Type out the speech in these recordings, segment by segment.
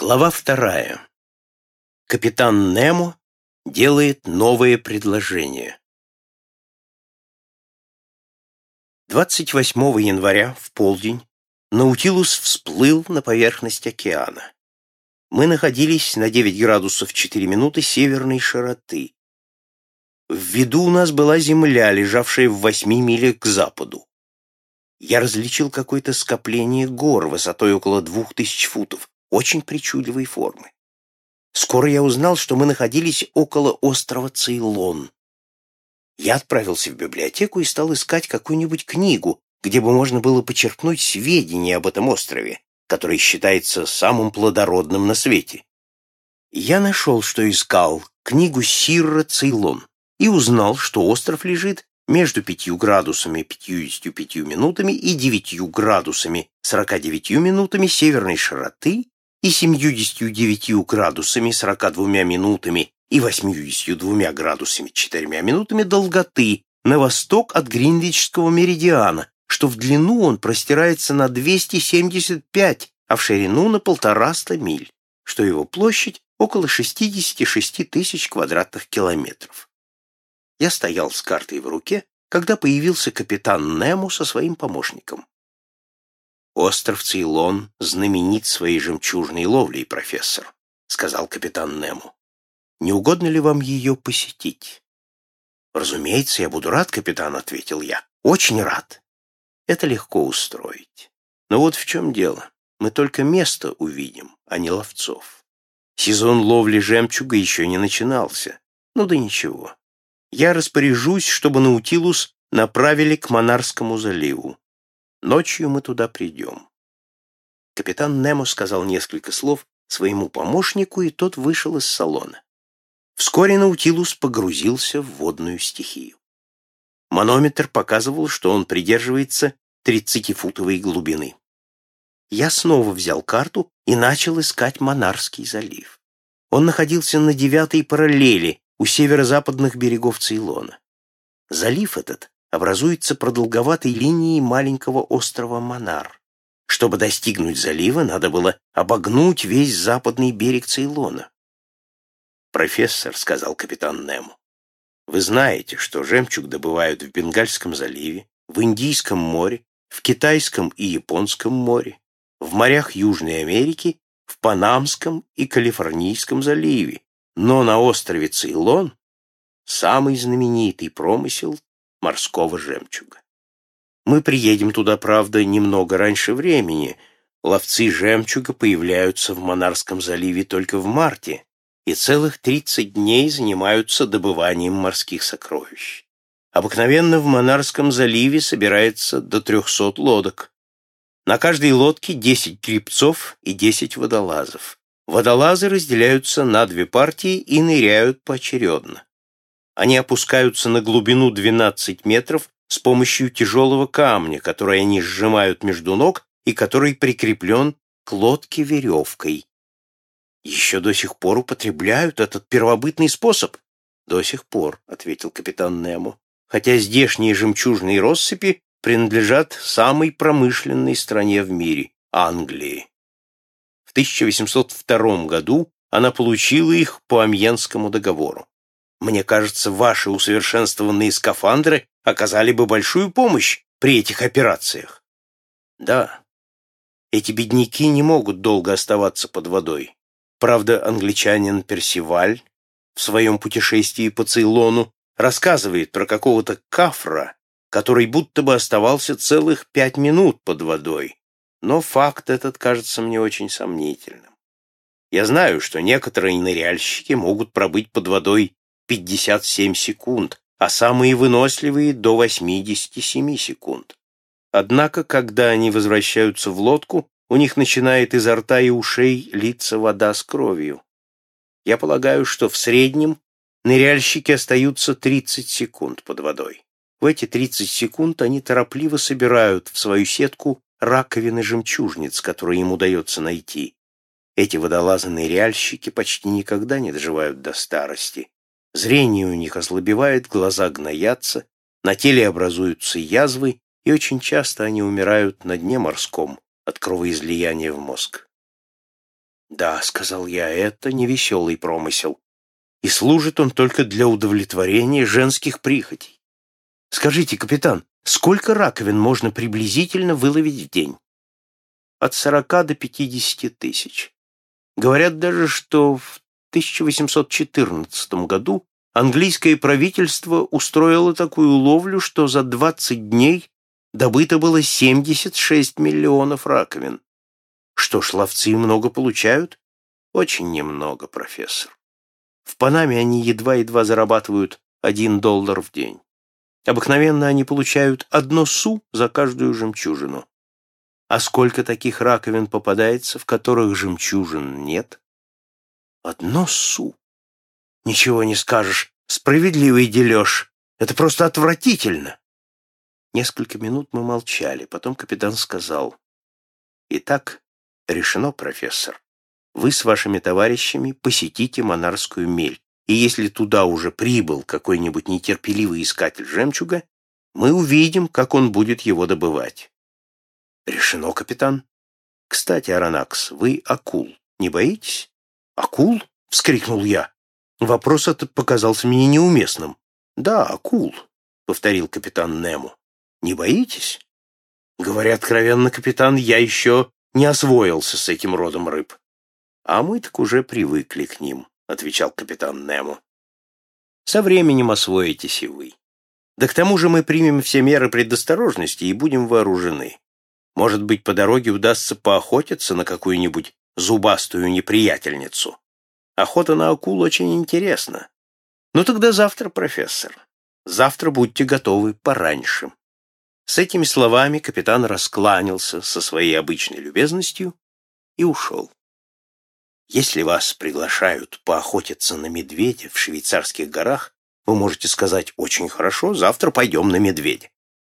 Глава вторая. Капитан Немо делает новое предложение. 28 января в полдень Наутилус всплыл на поверхность океана. Мы находились на 9 градусов 4 минуты северной широты. В виду у нас была земля, лежавшая в 8 милях к западу. Я различил какое-то скопление гор высотой около 2000 футов, очень причудливой формы. Скоро я узнал, что мы находились около острова Цейлон. Я отправился в библиотеку и стал искать какую-нибудь книгу, где бы можно было почерпнуть сведения об этом острове, который считается самым плодородным на свете. Я нашел, что искал, книгу Сирра Цейлон, и узнал, что остров лежит между 5 градусами 55 минутами и 9 градусами 49 минутами северной широты и 79 градусами 42 минутами и 82 градусами 4 минутами долготы на восток от Гринвичского меридиана, что в длину он простирается на 275, а в ширину на полтораста миль, что его площадь около 66 тысяч квадратных километров. Я стоял с картой в руке, когда появился капитан Немо со своим помощником. «Остров Цейлон знаменит своей жемчужной ловлей, профессор», — сказал капитан Нему. «Не угодно ли вам ее посетить?» «Разумеется, я буду рад, капитан», — ответил я. «Очень рад. Это легко устроить. Но вот в чем дело. Мы только место увидим, а не ловцов. Сезон ловли жемчуга еще не начинался. Ну да ничего. Я распоряжусь, чтобы Наутилус направили к Монарскому заливу. Ночью мы туда придем. Капитан Немо сказал несколько слов своему помощнику, и тот вышел из салона. Вскоре Наутилус погрузился в водную стихию. Манометр показывал, что он придерживается 30-футовой глубины. Я снова взял карту и начал искать Монарский залив. Он находился на девятой параллели у северо-западных берегов Цейлона. Залив этот образуется продолговатой линией маленького острова Монар. Чтобы достигнуть залива, надо было обогнуть весь западный берег Цейлона. «Профессор», — сказал капитан Нему, — «вы знаете, что жемчуг добывают в Бенгальском заливе, в Индийском море, в Китайском и Японском море, в морях Южной Америки, в Панамском и Калифорнийском заливе, но на острове Цейлон самый знаменитый промысел морского жемчуга. Мы приедем туда, правда, немного раньше времени. Ловцы жемчуга появляются в Монарском заливе только в марте и целых 30 дней занимаются добыванием морских сокровищ. Обыкновенно в Монарском заливе собирается до 300 лодок. На каждой лодке 10 грибцов и 10 водолазов. Водолазы разделяются на две партии и ныряют поочередно. Они опускаются на глубину 12 метров с помощью тяжелого камня, который они сжимают между ног и который прикреплен к лодке веревкой. Еще до сих пор употребляют этот первобытный способ. До сих пор, — ответил капитан Немо, хотя здешние жемчужные россыпи принадлежат самой промышленной стране в мире — Англии. В 1802 году она получила их по Амьенскому договору. Мне кажется, ваши усовершенствованные скафандры оказали бы большую помощь при этих операциях. Да, эти бедняки не могут долго оставаться под водой. Правда, англичанин Персиваль в своем путешествии по Цейлону рассказывает про какого-то кафра, который будто бы оставался целых пять минут под водой. Но факт этот кажется мне очень сомнительным. Я знаю, что некоторые ныряльщики могут пробыть под водой 57 секунд, а самые выносливые до 87 секунд. Однако, когда они возвращаются в лодку, у них начинает изо рта и ушей литься вода с кровью. Я полагаю, что в среднем ныряльщики остаются 30 секунд под водой. В эти 30 секунд они торопливо собирают в свою сетку раковины жемчужниц, которые им удается найти. Эти водолазы-ныряльщики почти никогда не доживают до старости, Зрение у них ослабевает, глаза гноятся, на теле образуются язвы, и очень часто они умирают на дне морском от кровоизлияния в мозг. «Да», — сказал я, — «это не веселый промысел, и служит он только для удовлетворения женских прихотей. Скажите, капитан, сколько раковин можно приблизительно выловить в день?» «От сорока до пятидесяти тысяч. Говорят даже, что в 1814 году английское правительство устроило такую ловлю, что за 20 дней добыто было 76 миллионов раковин. Что ж, ловцы много получают? Очень немного, профессор. В Панаме они едва-едва зарабатывают один доллар в день. Обыкновенно они получают одно су за каждую жемчужину. А сколько таких раковин попадается, в которых жемчужин нет? Одно су. Ничего не скажешь. Справедливый дележ. Это просто отвратительно. Несколько минут мы молчали. Потом капитан сказал. Итак, решено, профессор. Вы с вашими товарищами посетите Монарскую мель. И если туда уже прибыл какой-нибудь нетерпеливый искатель жемчуга, мы увидим, как он будет его добывать. Решено, капитан. Кстати, Аронакс, вы акул не боитесь? «Акул?» — вскрикнул я. Вопрос этот показался мне неуместным. «Да, акул», — повторил капитан Нему. «Не боитесь?» Говоря откровенно, капитан, я еще не освоился с этим родом рыб. «А мы так уже привыкли к ним», — отвечал капитан Нему. «Со временем освоитесь и вы. Да к тому же мы примем все меры предосторожности и будем вооружены. Может быть, по дороге удастся поохотиться на какую-нибудь зубастую неприятельницу. Охота на акул очень интересна. Ну тогда завтра, профессор. Завтра будьте готовы пораньше. С этими словами капитан раскланялся со своей обычной любезностью и ушел. Если вас приглашают поохотиться на медведя в швейцарских горах, вы можете сказать «очень хорошо, завтра пойдем на медведя».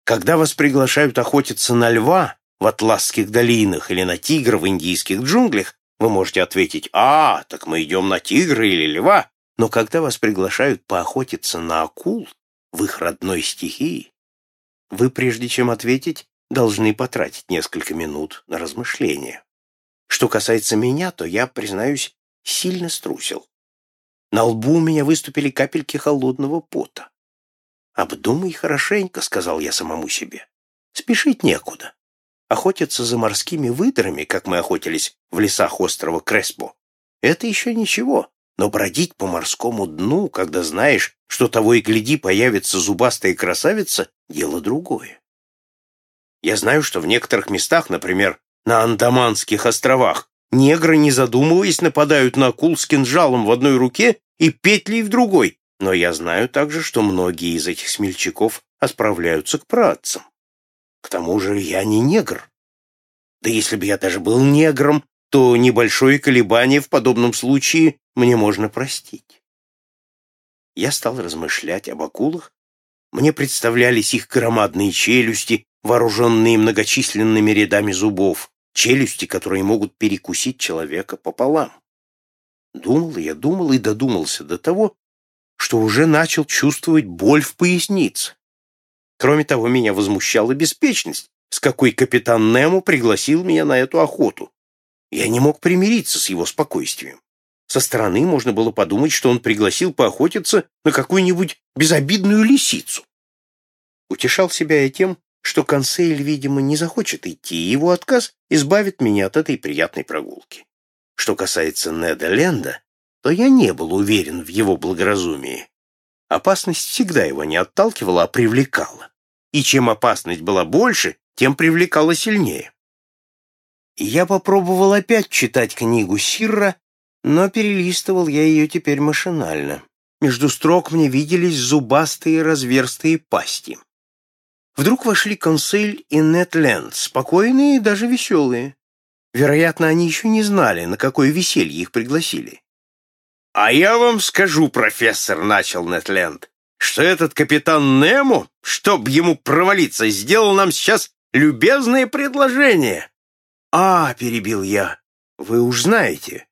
Когда вас приглашают охотиться на льва, в Атласских долинах или на тигра в индийских джунглях, вы можете ответить «А, так мы идем на тигра или льва». Но когда вас приглашают поохотиться на акул в их родной стихии, вы, прежде чем ответить, должны потратить несколько минут на размышления. Что касается меня, то я, признаюсь, сильно струсил. На лбу у меня выступили капельки холодного пота. «Обдумай хорошенько», — сказал я самому себе. «Спешить некуда охотиться за морскими выдрами, как мы охотились в лесах острова Креспо, это еще ничего. Но бродить по морскому дну, когда знаешь, что того и гляди появится зубастая красавица, дело другое. Я знаю, что в некоторых местах, например, на Андаманских островах, негры, не задумываясь, нападают на акул с кинжалом в одной руке и петлей в другой, но я знаю также, что многие из этих смельчаков отправляются к працам. К тому же я не негр. Да если бы я даже был негром, то небольшое колебание в подобном случае мне можно простить. Я стал размышлять об акулах. Мне представлялись их громадные челюсти, вооруженные многочисленными рядами зубов, челюсти, которые могут перекусить человека пополам. Думал я, думал и додумался до того, что уже начал чувствовать боль в пояснице. Кроме того, меня возмущала беспечность, с какой капитан Немо пригласил меня на эту охоту. Я не мог примириться с его спокойствием. Со стороны можно было подумать, что он пригласил поохотиться на какую-нибудь безобидную лисицу. Утешал себя я тем, что консейль, видимо, не захочет идти, и его отказ избавит меня от этой приятной прогулки. Что касается Неда Ленда, то я не был уверен в его благоразумии. Опасность всегда его не отталкивала, а привлекала. И чем опасность была больше, тем привлекала сильнее. Я попробовал опять читать книгу Сирра, но перелистывал я ее теперь машинально. Между строк мне виделись зубастые разверстые пасти. Вдруг вошли консель и Нетленд, спокойные и даже веселые. Вероятно, они еще не знали, на какое веселье их пригласили. «А я вам скажу, профессор», — начал Нетленд, «что этот капитан Нему, чтоб ему провалиться, сделал нам сейчас любезное предложение». «А», — перебил я, — «вы уж знаете».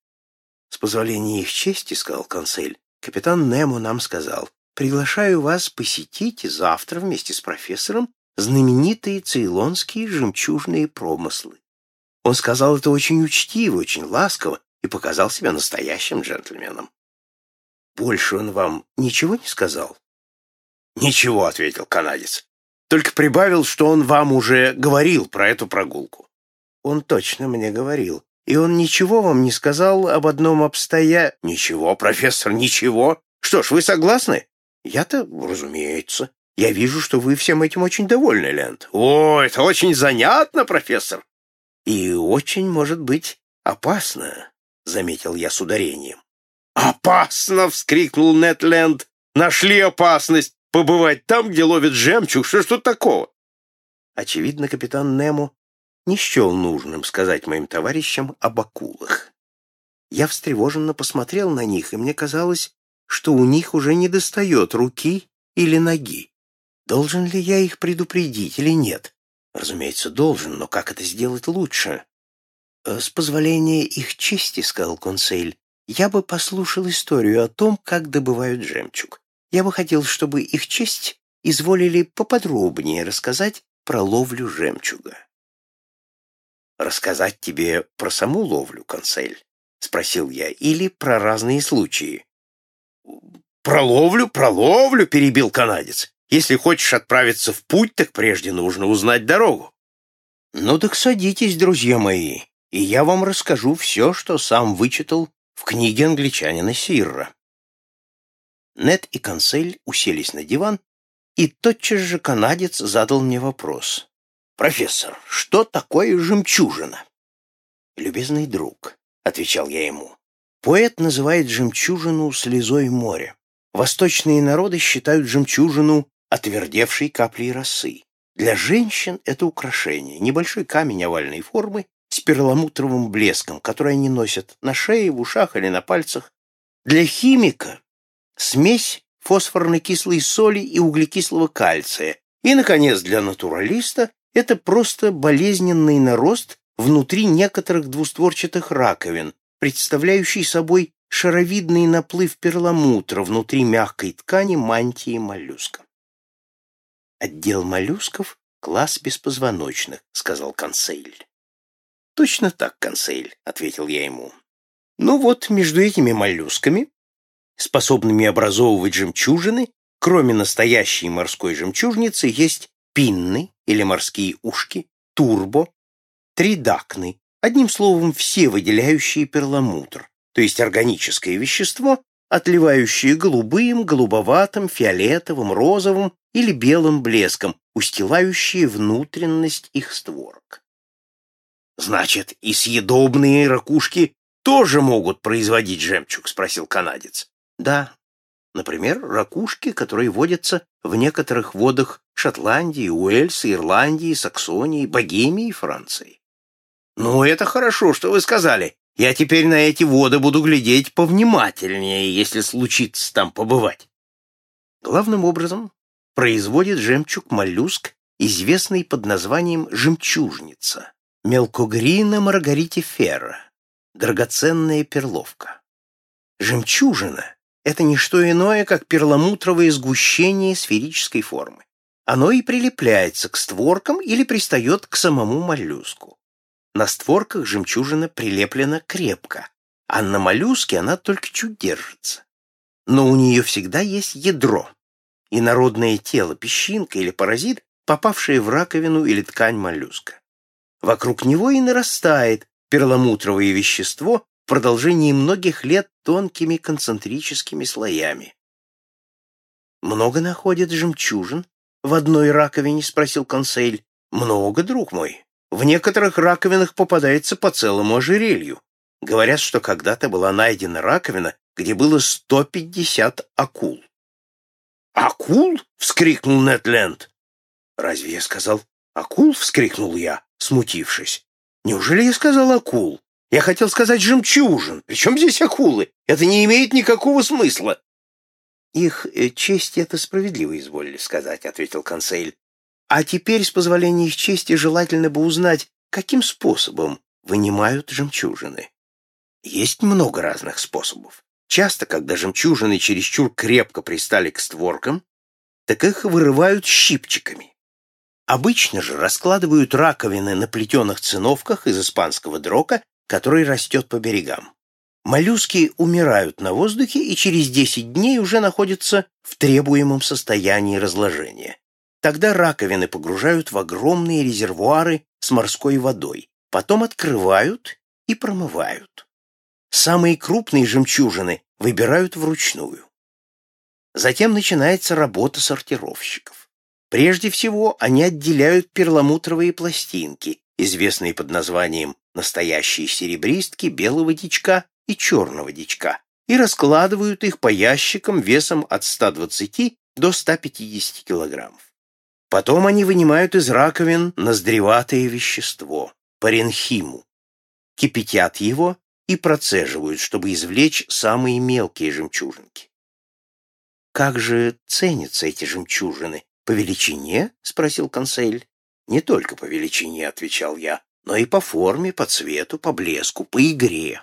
«С позволения их чести», — сказал консель, — «капитан Нему нам сказал, приглашаю вас посетить завтра вместе с профессором знаменитые цейлонские жемчужные промыслы. Он сказал это очень учтиво, очень ласково, и показал себя настоящим джентльменом. Больше он вам ничего не сказал? Ничего, ответил канадец. Только прибавил, что он вам уже говорил про эту прогулку. Он точно мне говорил. И он ничего вам не сказал об одном обстоя... Ничего, профессор, ничего. Что ж, вы согласны? Я-то, разумеется. Я вижу, что вы всем этим очень довольны, Лэнд. О, это очень занятно, профессор. И очень, может быть, опасно, заметил я с ударением. «Опасно!» — вскрикнул Нетленд. «Нашли опасность побывать там, где ловят жемчуг. Что ж тут такого?» Очевидно, капитан Немо не счел нужным сказать моим товарищам об акулах. Я встревоженно посмотрел на них, и мне казалось, что у них уже не достает руки или ноги. Должен ли я их предупредить или нет? Разумеется, должен, но как это сделать лучше? «Э, «С позволения их чести, — сказал консель, — я бы послушал историю о том, как добывают жемчуг. Я бы хотел, чтобы их честь изволили поподробнее рассказать про ловлю жемчуга». «Рассказать тебе про саму ловлю, консель?» — спросил я. «Или про разные случаи?» «Про ловлю, про ловлю!» — перебил канадец. «Если хочешь отправиться в путь, так прежде нужно узнать дорогу». «Ну так садитесь, друзья мои, и я вам расскажу все, что сам вычитал в книге англичанина Сирра». Нет и Консель уселись на диван, и тотчас же канадец задал мне вопрос. «Профессор, что такое жемчужина?» «Любезный друг», — отвечал я ему, — «поэт называет жемчужину слезой моря. Восточные народы считают жемчужину отвердевшей каплей росы. Для женщин это украшение, небольшой камень овальной формы с перламутровым блеском, который они носят на шее, в ушах или на пальцах. Для химика смесь фосфорной кислой соли и углекислого кальция. И, наконец, для натуралиста это просто болезненный нарост внутри некоторых двустворчатых раковин, представляющий собой шаровидный наплыв перламутра внутри мягкой ткани мантии моллюска. «Отдел моллюсков — класс беспозвоночных», — сказал консейль. «Точно так, консейль», — ответил я ему. «Ну вот, между этими моллюсками, способными образовывать жемчужины, кроме настоящей морской жемчужницы, есть пинны или морские ушки, турбо, тридакны, одним словом, все выделяющие перламутр, то есть органическое вещество, отливающее голубым, голубоватым, фиолетовым, розовым или белым блеском, устилающие внутренность их створок. «Значит, и съедобные ракушки тоже могут производить жемчуг?» — спросил канадец. «Да. Например, ракушки, которые водятся в некоторых водах Шотландии, Уэльса, Ирландии, Саксонии, Богемии и Франции». «Ну, это хорошо, что вы сказали. Я теперь на эти воды буду глядеть повнимательнее, если случится там побывать. Главным образом производит жемчуг моллюск, известный под названием жемчужница, мелкогрина маргаритифера, драгоценная перловка. Жемчужина — это не что иное, как перламутровое сгущение сферической формы. Оно и прилепляется к створкам или пристает к самому моллюску. На створках жемчужина прилеплена крепко, а на моллюске она только чуть держится. Но у нее всегда есть ядро, и народное тело, песчинка или паразит, попавшие в раковину или ткань моллюска. Вокруг него и нарастает перламутровое вещество в продолжении многих лет тонкими концентрическими слоями. «Много находят жемчужин в одной раковине?» — спросил консель. «Много, друг мой. В некоторых раковинах попадается по целому ожерелью. Говорят, что когда-то была найдена раковина, где было 150 акул. «Акул?» — вскрикнул Нетленд. «Разве я сказал акул?» — вскрикнул я, смутившись. «Неужели я сказал акул? Я хотел сказать жемчужин. Причем здесь акулы? Это не имеет никакого смысла». «Их э, честь — это справедливо, изволили сказать», — ответил консель. А теперь, с позволения их чести, желательно бы узнать, каким способом вынимают жемчужины. Есть много разных способов. Часто, когда жемчужины чересчур крепко пристали к створкам, так их вырывают щипчиками. Обычно же раскладывают раковины на плетеных циновках из испанского дрока, который растет по берегам. Моллюски умирают на воздухе и через 10 дней уже находятся в требуемом состоянии разложения. Тогда раковины погружают в огромные резервуары с морской водой, потом открывают и промывают. Самые крупные жемчужины выбирают вручную. Затем начинается работа сортировщиков. Прежде всего, они отделяют перламутровые пластинки, известные под названием настоящие серебристки, белого дичка и черного дичка, и раскладывают их по ящикам весом от 120 до 150 килограммов. Потом они вынимают из раковин ноздреватое вещество, паренхиму, кипятят его и процеживают, чтобы извлечь самые мелкие жемчужинки. «Как же ценятся эти жемчужины? По величине?» — спросил консель. «Не только по величине», — отвечал я, «но и по форме, по цвету, по блеску, по игре.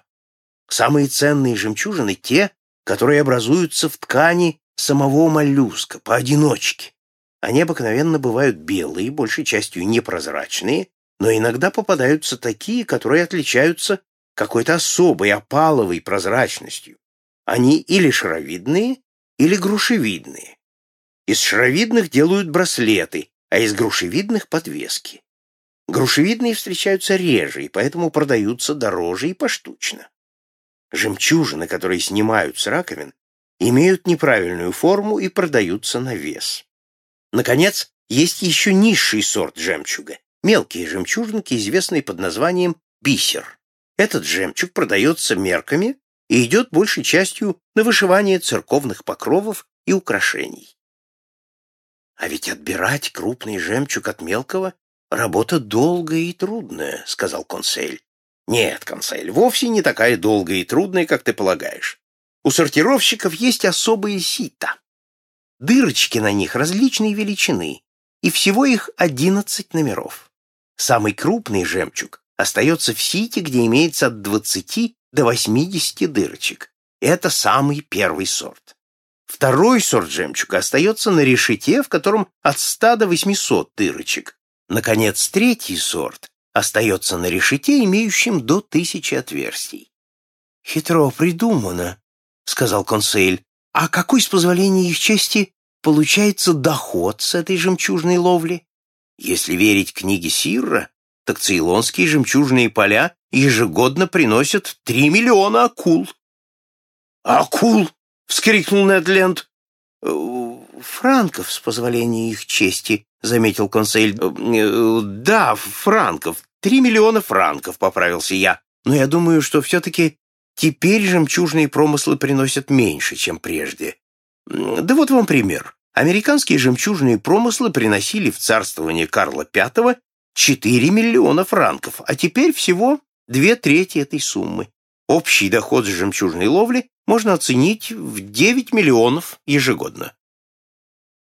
Самые ценные жемчужины — те, которые образуются в ткани самого моллюска, поодиночке. Они обыкновенно бывают белые, большей частью непрозрачные, но иногда попадаются такие, которые отличаются какой-то особой опаловой прозрачностью. Они или шаровидные, или грушевидные. Из шаровидных делают браслеты, а из грушевидных — подвески. Грушевидные встречаются реже, и поэтому продаются дороже и поштучно. Жемчужины, которые снимают с раковин, имеют неправильную форму и продаются на вес. Наконец, есть еще низший сорт жемчуга, мелкие жемчужинки, известные под названием бисер. Этот жемчуг продается мерками и идет большей частью на вышивание церковных покровов и украшений. А ведь отбирать крупный жемчуг от мелкого — работа долгая и трудная, — сказал консель. Нет, консель, вовсе не такая долгая и трудная, как ты полагаешь. У сортировщиков есть особые сита. Дырочки на них различной величины, и всего их одиннадцать номеров. Самый крупный жемчуг остается в сите, где имеется от двадцати до 80 дырочек. Это самый первый сорт. Второй сорт жемчуга остается на решете, в котором от 100 до 800 дырочек. Наконец, третий сорт остается на решете, имеющем до тысячи отверстий. «Хитро придумано», — сказал консель. «А какой, с позволения их чести, получается доход с этой жемчужной ловли?» Если верить книге Сирра, так цейлонские жемчужные поля ежегодно приносят три миллиона акул. «Акул!» — вскрикнул Недленд. «Э, «Франков, с позволения их чести», — заметил консель. «Э, «Да, франков. Три миллиона франков», — поправился я. «Но я думаю, что все-таки теперь жемчужные промыслы приносят меньше, чем прежде. Да вот вам пример. Американские жемчужные промыслы приносили в царствование Карла V 4 миллиона франков, а теперь всего две трети этой суммы. Общий доход с жемчужной ловли можно оценить в 9 миллионов ежегодно.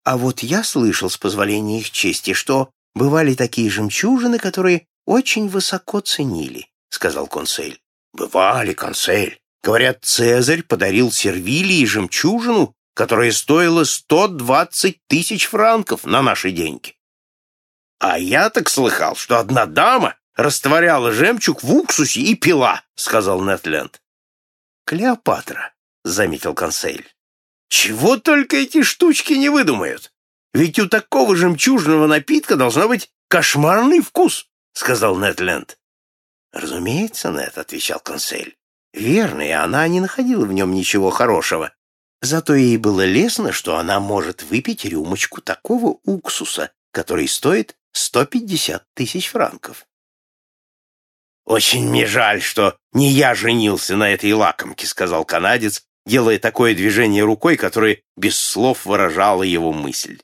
А вот я слышал, с позволения их чести, что бывали такие жемчужины, которые очень высоко ценили, сказал консель. Бывали, консель. Говорят, Цезарь подарил Сервилии жемчужину, которая стоила 120 тысяч франков на наши деньги. А я так слыхал, что одна дама растворяла жемчуг в уксусе и пила, сказал Нетленд. Клеопатра, заметил консель. Чего только эти штучки не выдумают. Ведь у такого жемчужного напитка должна быть кошмарный вкус, сказал Нетленд. Разумеется, Нет, отвечал консель. Верно, и она не находила в нем ничего хорошего. Зато ей было лестно, что она может выпить рюмочку такого уксуса, который стоит 150 тысяч франков. «Очень мне жаль, что не я женился на этой лакомке», — сказал канадец, делая такое движение рукой, которое без слов выражало его мысль.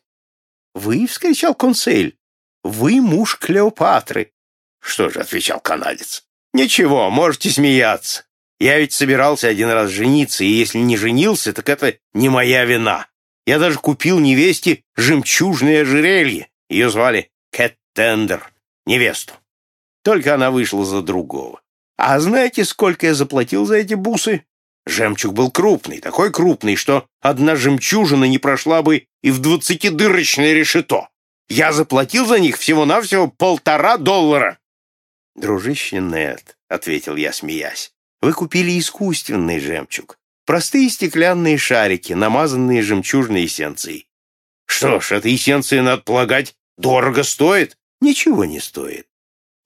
«Вы?» — вскричал консель. «Вы муж Клеопатры». «Что же?» — отвечал канадец. «Ничего, можете смеяться. Я ведь собирался один раз жениться, и если не женился, так это не моя вина. Я даже купил невесте жемчужное ожерелье. Ее звали Кэт Тендер, невесту. Только она вышла за другого. А знаете, сколько я заплатил за эти бусы? Жемчуг был крупный, такой крупный, что одна жемчужина не прошла бы и в двадцатидырочное решето. Я заплатил за них всего-навсего полтора доллара. «Дружище Нед», — ответил я, смеясь, вы купили искусственный жемчуг. Простые стеклянные шарики, намазанные жемчужной эссенцией. Что ж, эта эссенция, надо полагать, дорого стоит? Ничего не стоит.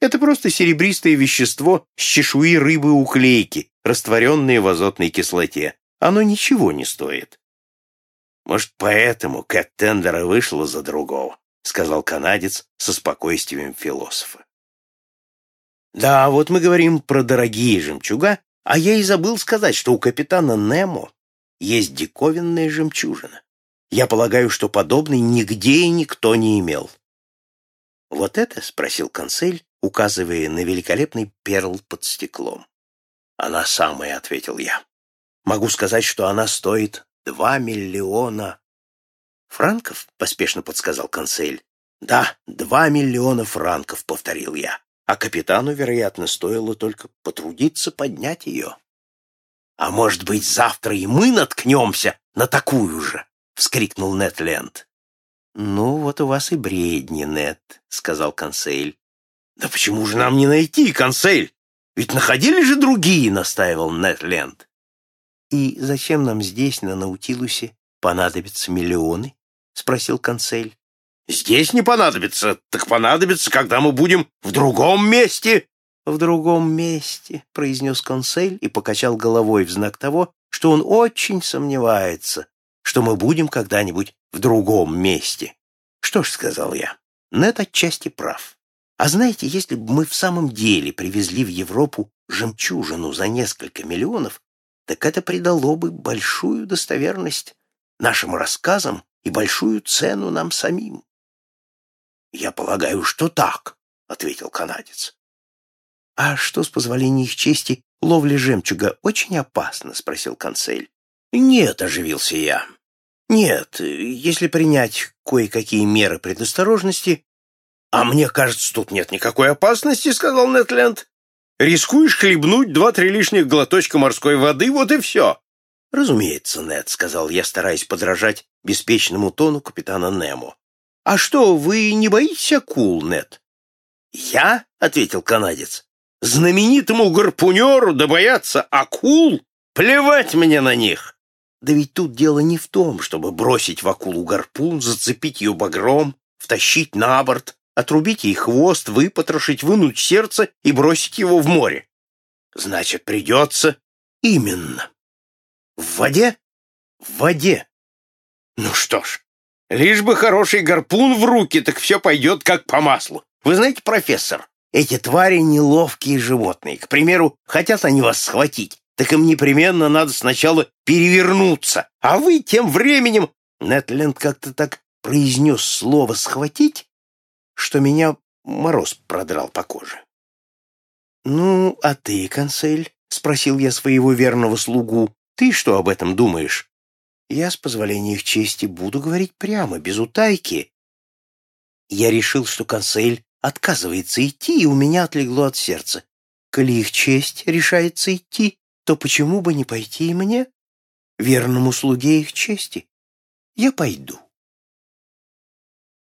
Это просто серебристое вещество с чешуи рыбы-уклейки, растворенное в азотной кислоте. Оно ничего не стоит. Может, поэтому Кэт Тендера вышла за другого, сказал канадец со спокойствием философа. Да, вот мы говорим про дорогие жемчуга, а я и забыл сказать, что у капитана Немо есть диковинная жемчужина. Я полагаю, что подобной нигде и никто не имел. «Вот это?» — спросил консель, указывая на великолепный перл под стеклом. «Она самая», — ответил я. «Могу сказать, что она стоит два миллиона...» «Франков?» — поспешно подсказал консель. «Да, два миллиона франков», — повторил я. А капитану, вероятно, стоило только потрудиться поднять ее. «А может быть, завтра и мы наткнемся на такую же?» — вскрикнул Нед Ленд. «Ну, вот у вас и бредни, Нед», — сказал консель. «Да почему же нам не найти, консель? Ведь находили же другие», — настаивал Нед Ленд. «И зачем нам здесь, на Наутилусе, понадобятся миллионы?» — спросил консель. «Здесь не понадобится, так понадобится, когда мы будем в другом месте». «В другом месте», — произнес консель и покачал головой в знак того, что он очень сомневается, что мы будем когда-нибудь в другом месте. Что ж, сказал я, Нет отчасти прав. А знаете, если бы мы в самом деле привезли в Европу жемчужину за несколько миллионов, так это придало бы большую достоверность нашим рассказам и большую цену нам самим. «Я полагаю, что так», — ответил канадец. «А что, с позволения их чести, ловля жемчуга очень опасно?» — спросил консель. «Нет», — оживился я. «Нет, если принять кое-какие меры предосторожности...» «А мне кажется, тут нет никакой опасности», — сказал Нетленд. «Рискуешь хлебнуть два-три лишних глоточка морской воды, вот и все». «Разумеется, Нет», — сказал я, стараясь подражать беспечному тону капитана Немо. «А что, вы не боитесь акул, Нет?» «Я?» — ответил канадец. «Знаменитому гарпунеру да бояться акул? Плевать мне на них!» Да ведь тут дело не в том, чтобы бросить в акулу гарпун, зацепить ее багром, втащить на борт, отрубить ей хвост, выпотрошить, вынуть сердце и бросить его в море. Значит, придется именно. В воде? В воде. Ну что ж, лишь бы хороший гарпун в руки, так все пойдет как по маслу. Вы знаете, профессор, эти твари неловкие животные. К примеру, хотят они вас схватить, так им непременно надо сначала перевернуться, а вы тем временем...» Нетленд как-то так произнес слово «схватить», что меня мороз продрал по коже. «Ну, а ты, консель?» — спросил я своего верного слугу. «Ты что об этом думаешь?» «Я, с позволения их чести, буду говорить прямо, без утайки». Я решил, что консель отказывается идти, и у меня отлегло от сердца. Коли их честь решается идти, то почему бы не пойти и мне, верному слуге их чести? Я пойду.